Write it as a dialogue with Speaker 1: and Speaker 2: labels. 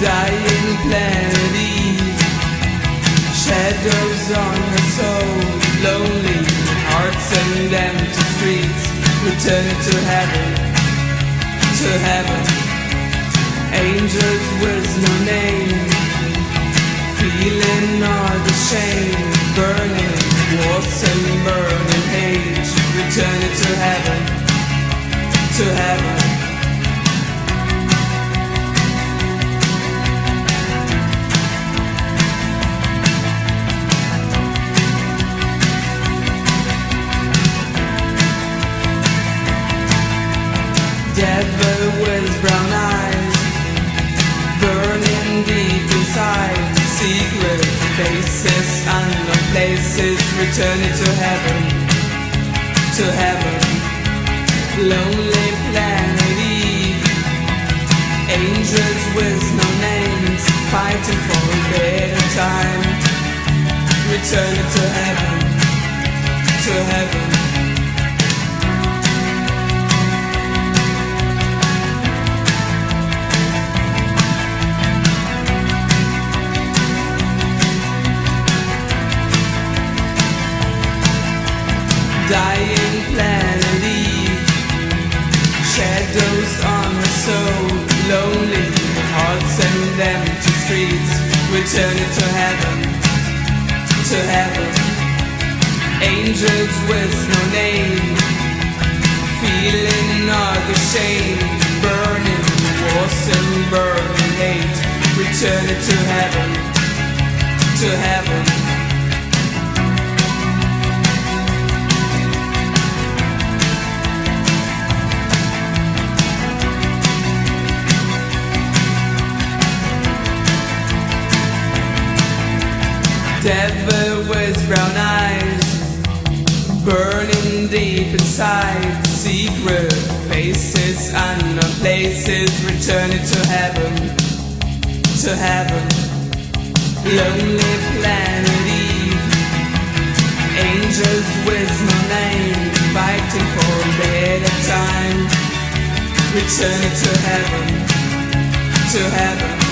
Speaker 1: dying planet Shadows on the soul, lonely hearts and empty streets. Return to heaven, to heaven. Angels with no name, feeling all the shame, burning warts and burning hate. Return to heaven, to heaven. Devil with brown eyes Burning deep inside Secret faces, unknown places Returning to heaven To heaven. Lonely planet Eve Angels with no names Fighting for a better time Returning to heaven To heaven dying planet Eve Shadows on the soul Lonely hearts and empty streets. Returning to heaven To heaven. Angels with no name Feeling the shame. Burning wars and burning hate. Returning to heaven To heaven devil with brown eyes Burning deep inside. Secret faces, unknown places Returning to heaven, to heaven. Lonely planet Eve Angels with no name Fighting for a better time. Returning to heaven, to heaven